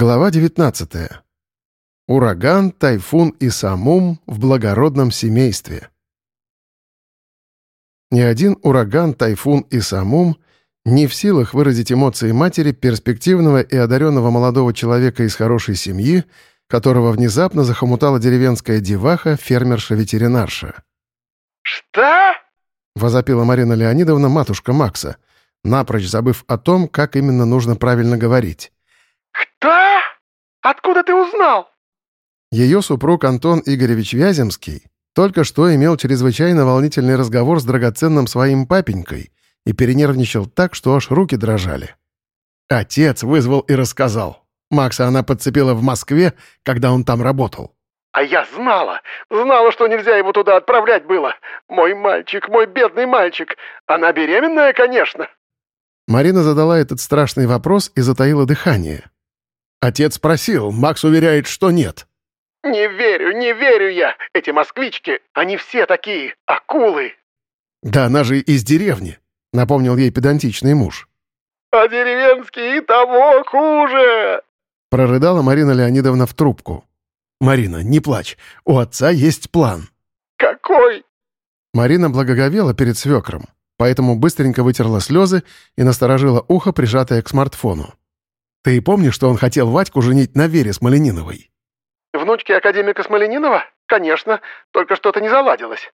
Глава 19. Ураган, тайфун и самум в благородном семействе. Ни один ураган, тайфун и самум не в силах выразить эмоции матери перспективного и одаренного молодого человека из хорошей семьи, которого внезапно захомутала деревенская деваха, фермерша-ветеринарша. «Что?» — возопила Марина Леонидовна, матушка Макса, напрочь забыв о том, как именно нужно правильно говорить. «Кто? Откуда ты узнал?» Ее супруг Антон Игоревич Вяземский только что имел чрезвычайно волнительный разговор с драгоценным своим папенькой и перенервничал так, что аж руки дрожали. Отец вызвал и рассказал. Макса она подцепила в Москве, когда он там работал. «А я знала, знала, что нельзя его туда отправлять было. Мой мальчик, мой бедный мальчик. Она беременная, конечно». Марина задала этот страшный вопрос и затаила дыхание. Отец спросил, Макс уверяет, что нет. «Не верю, не верю я! Эти москвички, они все такие, акулы!» «Да она же из деревни», — напомнил ей педантичный муж. «А деревенские и того хуже!» — прорыдала Марина Леонидовна в трубку. «Марина, не плачь, у отца есть план». «Какой?» Марина благоговела перед свекром, поэтому быстренько вытерла слезы и насторожила ухо, прижатое к смартфону. Ты помнишь, что он хотел Вадьку женить на Вере Смолениновой?» «Внучке академика Смоленинова? Конечно, только что-то не заладилось».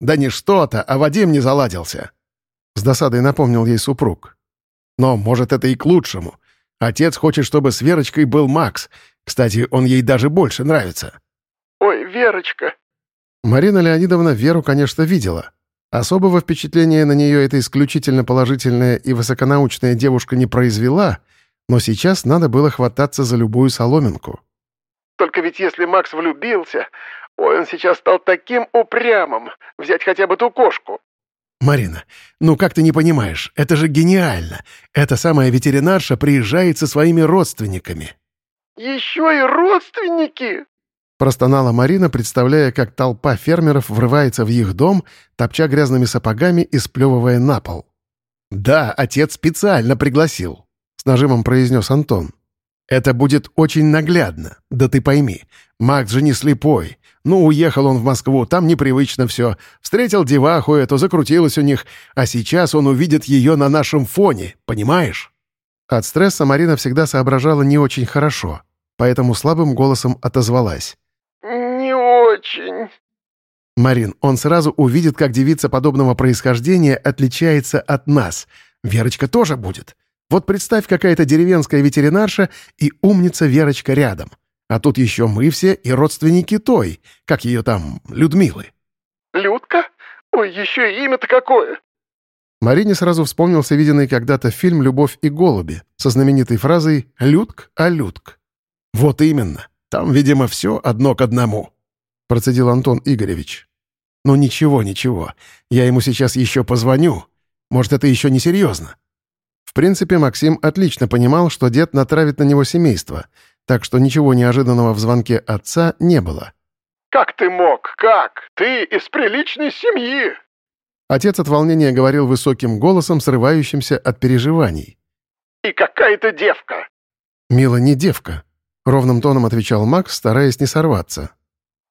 «Да не что-то, а Вадим не заладился», — с досадой напомнил ей супруг. «Но, может, это и к лучшему. Отец хочет, чтобы с Верочкой был Макс. Кстати, он ей даже больше нравится». «Ой, Верочка». Марина Леонидовна Веру, конечно, видела. Особого впечатления на нее эта исключительно положительная и высоконаучная девушка не произвела — но сейчас надо было хвататься за любую соломинку. «Только ведь если Макс влюбился, ой, он сейчас стал таким упрямым. Взять хотя бы ту кошку». «Марина, ну как ты не понимаешь? Это же гениально! Эта самая ветеринарша приезжает со своими родственниками». «Еще и родственники?» Простонала Марина, представляя, как толпа фермеров врывается в их дом, топча грязными сапогами и сплевывая на пол. «Да, отец специально пригласил с нажимом произнес Антон. «Это будет очень наглядно. Да ты пойми, Макс же не слепой. Ну, уехал он в Москву, там непривычно все. Встретил деваху эту, закрутилась у них, а сейчас он увидит ее на нашем фоне, понимаешь?» От стресса Марина всегда соображала не очень хорошо, поэтому слабым голосом отозвалась. «Не очень». «Марин, он сразу увидит, как девица подобного происхождения отличается от нас. Верочка тоже будет. Вот представь, какая-то деревенская ветеринарша и умница Верочка рядом. А тут еще мы все и родственники той, как ее там, Людмилы. «Людка? Ой, еще и имя-то какое!» Марине сразу вспомнился виденный когда-то фильм «Любовь и голуби» со знаменитой фразой «Людк, а Людк». «Вот именно. Там, видимо, все одно к одному», — процедил Антон Игоревич. «Ну ничего, ничего. Я ему сейчас еще позвоню. Может, это еще не серьезно. В принципе, Максим отлично понимал, что дед натравит на него семейство, так что ничего неожиданного в звонке отца не было. «Как ты мог? Как? Ты из приличной семьи!» Отец от волнения говорил высоким голосом, срывающимся от переживаний. «И какая-то девка!» «Мила не девка», — ровным тоном отвечал Макс, стараясь не сорваться.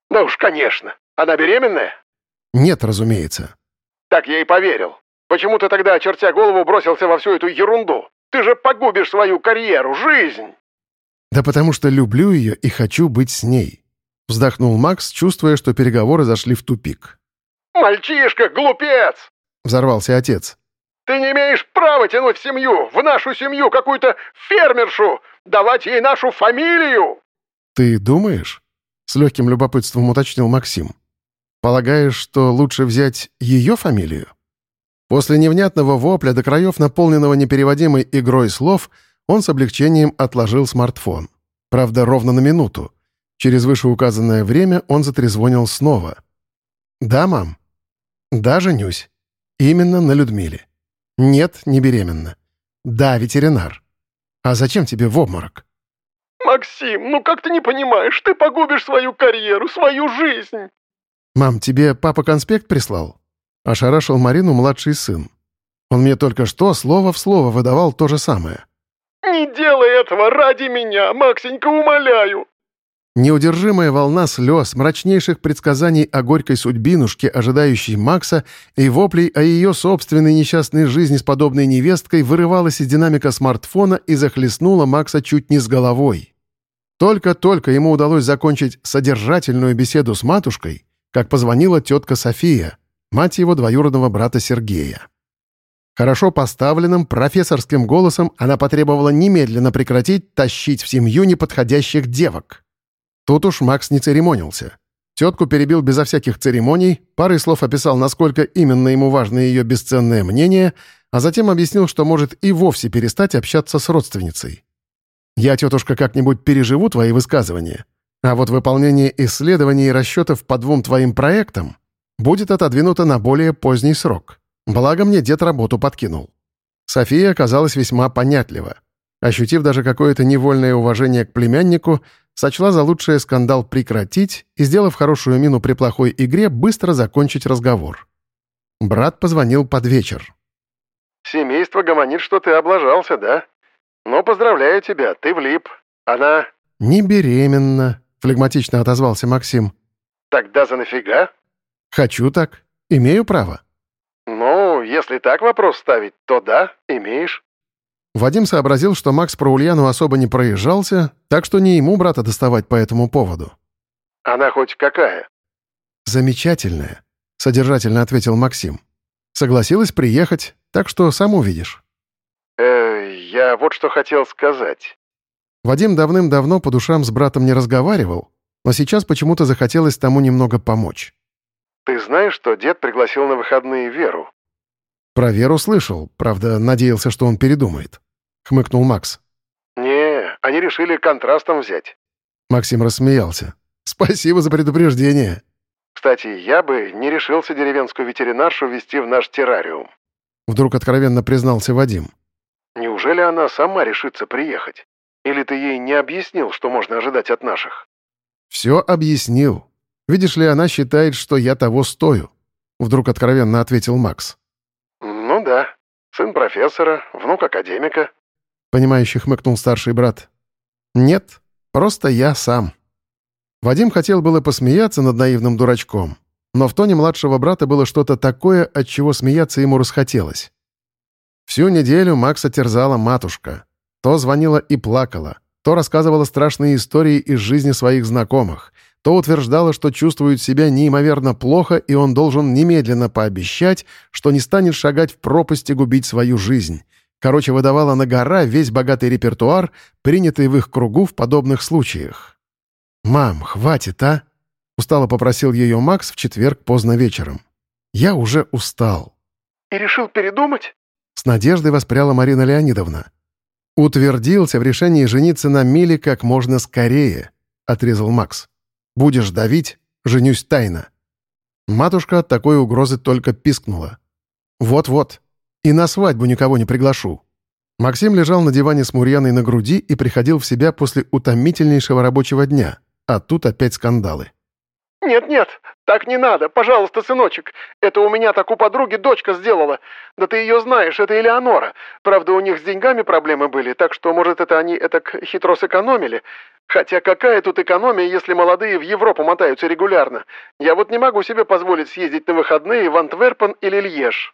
«Да уж, конечно. Она беременная?» «Нет, разумеется». «Так я и поверил. Почему ты тогда, чертя голову, бросился во всю эту ерунду? Ты же погубишь свою карьеру, жизнь!» «Да потому что люблю ее и хочу быть с ней», — вздохнул Макс, чувствуя, что переговоры зашли в тупик. «Мальчишка, глупец!» — взорвался отец. «Ты не имеешь права тянуть в семью, в нашу семью какую-то фермершу, давать ей нашу фамилию!» «Ты думаешь?» — с легким любопытством уточнил Максим. «Полагаешь, что лучше взять ее фамилию?» После невнятного вопля до краев, наполненного непереводимой игрой слов, он с облегчением отложил смартфон. Правда, ровно на минуту. Через вышеуказанное время он затрезвонил снова. «Да, мам?» «Да, женюсь. Именно на Людмиле. Нет, не беременна. Да, ветеринар. А зачем тебе в обморок?» «Максим, ну как ты не понимаешь? Ты погубишь свою карьеру, свою жизнь!» «Мам, тебе папа конспект прислал?» Ошарашил Марину младший сын. Он мне только что слово в слово выдавал то же самое. Не делай этого ради меня, Максенька, умоляю!» Неудержимая волна слез, мрачнейших предсказаний о горькой судьбинушке, ожидающей Макса, и воплей о ее собственной несчастной жизни с подобной невесткой вырывалась из динамика смартфона и захлестнула Макса чуть не с головой. Только-только ему удалось закончить содержательную беседу с матушкой, как позвонила тетка София, мать его двоюродного брата Сергея. Хорошо поставленным профессорским голосом она потребовала немедленно прекратить тащить в семью неподходящих девок. Тут уж Макс не церемонился. Тетку перебил безо всяких церемоний, парой слов описал, насколько именно ему важно ее бесценное мнение, а затем объяснил, что может и вовсе перестать общаться с родственницей. «Я, тетушка, как-нибудь переживу твои высказывания, а вот выполнение исследований и расчетов по двум твоим проектам будет отодвинуто на более поздний срок». Благо мне дед работу подкинул. София оказалась весьма понятлива. Ощутив даже какое-то невольное уважение к племяннику, сочла за лучшее скандал прекратить и, сделав хорошую мину при плохой игре, быстро закончить разговор. Брат позвонил под вечер. «Семейство гомонит, что ты облажался, да? Но поздравляю тебя, ты влип. Она...» «Не беременна», — флегматично отозвался Максим. «Тогда за нафига?» «Хочу так. Имею право». «Ну, если так вопрос ставить, то да, имеешь». Вадим сообразил, что Макс про Ульяну особо не проезжался, так что не ему брата доставать по этому поводу. «Она хоть какая?» «Замечательная», — содержательно ответил Максим. «Согласилась приехать, так что сам увидишь». «Э, я вот что хотел сказать». Вадим давным-давно по душам с братом не разговаривал, но сейчас почему-то захотелось тому немного помочь. «Ты знаешь, что дед пригласил на выходные Веру?» «Про Веру слышал, правда, надеялся, что он передумает», — хмыкнул Макс. «Не, они решили контрастом взять». Максим рассмеялся. «Спасибо за предупреждение». «Кстати, я бы не решился деревенскую ветеринаршу вести в наш террариум». Вдруг откровенно признался Вадим. «Неужели она сама решится приехать? Или ты ей не объяснил, что можно ожидать от наших?» «Все объяснил. Видишь ли, она считает, что я того стою», — вдруг откровенно ответил Макс. «Ну да. Сын профессора, внук академика», — понимающе хмыкнул старший брат. «Нет, просто я сам». Вадим хотел было посмеяться над наивным дурачком, но в тоне младшего брата было что-то такое, от чего смеяться ему расхотелось. Всю неделю Макса терзала матушка. То звонила и плакала, то рассказывала страшные истории из жизни своих знакомых, то утверждала, что чувствует себя неимоверно плохо, и он должен немедленно пообещать, что не станет шагать в пропасть и губить свою жизнь. Короче, выдавала на гора весь богатый репертуар, принятый в их кругу в подобных случаях. «Мам, хватит, а?» — устало попросил ее Макс в четверг поздно вечером. «Я уже устал». «И решил передумать?» — с надеждой воспряла Марина Леонидовна. «Утвердился в решении жениться на Миле как можно скорее», — отрезал Макс. Будешь давить — женюсь тайно». Матушка от такой угрозы только пискнула. «Вот-вот. И на свадьбу никого не приглашу». Максим лежал на диване с Мурьяной на груди и приходил в себя после утомительнейшего рабочего дня, а тут опять скандалы. «Нет-нет, так не надо, пожалуйста, сыночек. Это у меня так у подруги дочка сделала. Да ты ее знаешь, это Элеонора. Правда, у них с деньгами проблемы были, так что, может, это они это хитро сэкономили. Хотя какая тут экономия, если молодые в Европу мотаются регулярно? Я вот не могу себе позволить съездить на выходные в Антверпен или Льеж».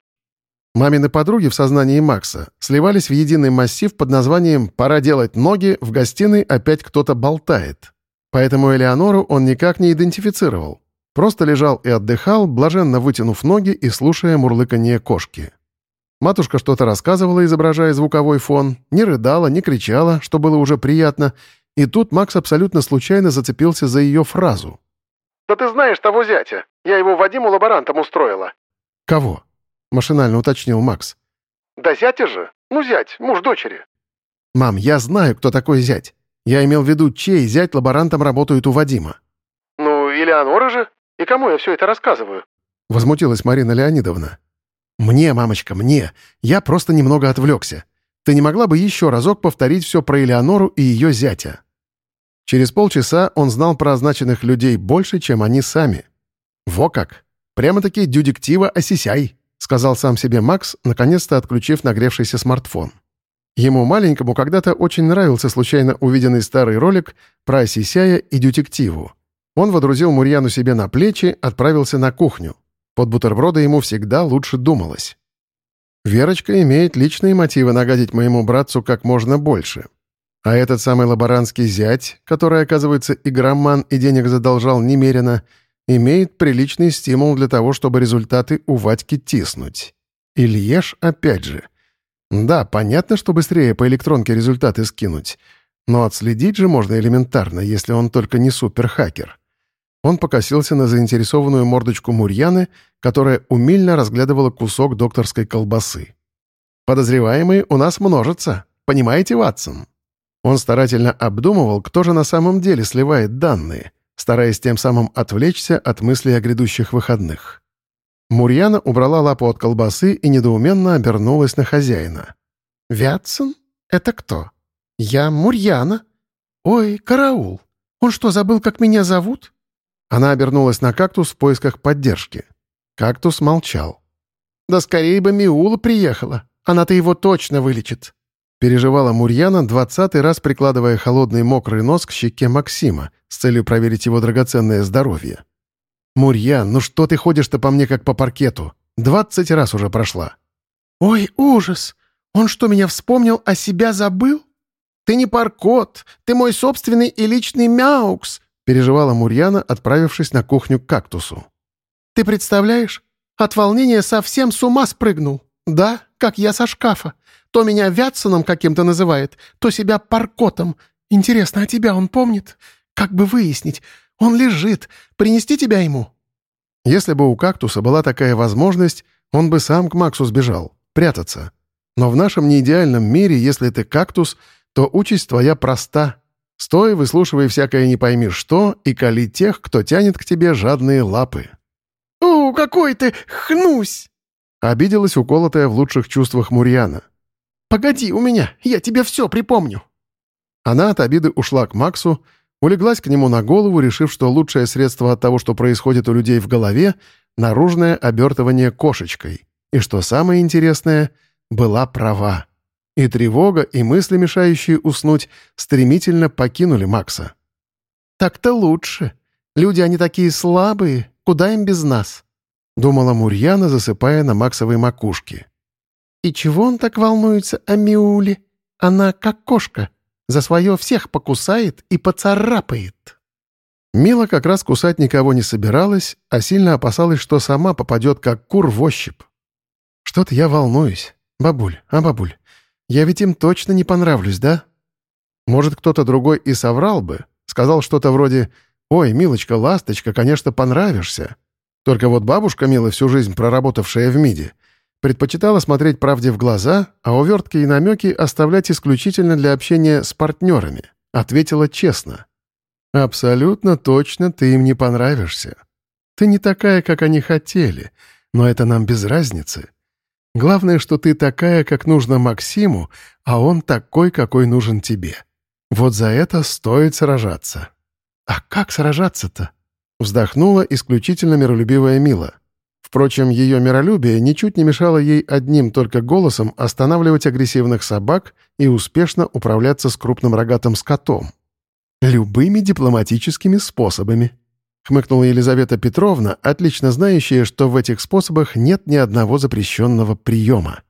Мамины подруги в сознании Макса сливались в единый массив под названием «Пора делать ноги, в гостиной опять кто-то болтает». Поэтому Элеонору он никак не идентифицировал. Просто лежал и отдыхал, блаженно вытянув ноги и слушая мурлыканье кошки. Матушка что-то рассказывала, изображая звуковой фон, не рыдала, не кричала, что было уже приятно, и тут Макс абсолютно случайно зацепился за ее фразу. «Да ты знаешь того зятя. Я его Вадиму лаборантом устроила». «Кого?» — машинально уточнил Макс. «Да зятя же. Ну, зять, муж дочери». «Мам, я знаю, кто такой зять. Я имел в виду, чей зять лаборантом работает у Вадима». «Ну, Элеонора же. И кому я все это рассказываю?» Возмутилась Марина Леонидовна. «Мне, мамочка, мне. Я просто немного отвлекся. Ты не могла бы еще разок повторить все про Элеонору и ее зятя?» Через полчаса он знал про означенных людей больше, чем они сами. «Во как! Прямо-таки дюдиктива осисяй!» — сказал сам себе Макс, наконец-то отключив нагревшийся смартфон. Ему маленькому когда-то очень нравился случайно увиденный старый ролик про Сисяя и детективу. Он водрузил Мурьяну себе на плечи, отправился на кухню. Под бутерброды ему всегда лучше думалось. Верочка имеет личные мотивы нагадить моему братцу как можно больше. А этот самый лаборантский зять, который, оказывается, игроман и денег задолжал немерено, имеет приличный стимул для того, чтобы результаты у Вадьки тиснуть. Ильеш опять же. Да, понятно, что быстрее по электронке результаты скинуть, но отследить же можно элементарно, если он только не суперхакер. Он покосился на заинтересованную мордочку Мурьяны, которая умильно разглядывала кусок докторской колбасы. «Подозреваемые у нас множатся, понимаете, Ватсон?» Он старательно обдумывал, кто же на самом деле сливает данные, стараясь тем самым отвлечься от мыслей о грядущих выходных. Мурьяна убрала лапу от колбасы и недоуменно обернулась на хозяина. «Вятсон? Это кто? Я Мурьяна. Ой, караул! Он что, забыл, как меня зовут?» Она обернулась на кактус в поисках поддержки. Кактус молчал. «Да скорее бы Миула приехала. Она-то его точно вылечит», Переживала Мурьяна, двадцатый раз прикладывая холодный мокрый нос к щеке Максима с целью проверить его драгоценное здоровье. «Мурьян, ну что ты ходишь-то по мне как по паркету? Двадцать раз уже прошла». «Ой, ужас! Он что, меня вспомнил, а себя забыл? Ты не паркот, ты мой собственный и личный мяукс!» Переживала Мурьяна, отправившись на кухню к кактусу. «Ты представляешь? От волнения совсем с ума спрыгнул. Да, как я со шкафа. То меня Вятсоном каким-то называет, то себя Паркотом. Интересно, а тебя он помнит? Как бы выяснить? Он лежит. Принести тебя ему?» Если бы у кактуса была такая возможность, он бы сам к Максу сбежал, прятаться. Но в нашем неидеальном мире, если ты кактус, то участь твоя проста. Стой, выслушивай всякое не пойми что и кали тех, кто тянет к тебе жадные лапы. «О, какой ты хнусь!» Обиделась уколотая в лучших чувствах Мурьяна. «Погоди у меня, я тебе все припомню». Она от обиды ушла к Максу, улеглась к нему на голову, решив, что лучшее средство от того, что происходит у людей в голове — наружное обертывание кошечкой. И что самое интересное — была права. И тревога, и мысли, мешающие уснуть, стремительно покинули Макса. «Так-то лучше. Люди, они такие слабые. Куда им без нас?» — думала Мурьяна, засыпая на Максовой макушке. И чего он так волнуется о Миуле? Она как кошка. За свое всех покусает и поцарапает. Мила как раз кусать никого не собиралась, а сильно опасалась, что сама попадет как кур в ощупь. «Что-то я волнуюсь. Бабуль, а бабуль, я ведь им точно не понравлюсь, да?» Может, кто-то другой и соврал бы, сказал что-то вроде «Ой, милочка, ласточка, конечно, понравишься». Только вот бабушка Мила, всю жизнь проработавшая в МИДе, Предпочитала смотреть правде в глаза, а увертки и намеки оставлять исключительно для общения с партнерами. Ответила честно. «Абсолютно точно ты им не понравишься. Ты не такая, как они хотели, но это нам без разницы. Главное, что ты такая, как нужно Максиму, а он такой, какой нужен тебе. Вот за это стоит сражаться». «А как сражаться-то?» Вздохнула исключительно миролюбивая Мила. Впрочем, ее миролюбие ничуть не мешало ей одним только голосом останавливать агрессивных собак и успешно управляться с крупным рогатым скотом. «Любыми дипломатическими способами», — хмыкнула Елизавета Петровна, отлично знающая, что в этих способах нет ни одного запрещенного приема.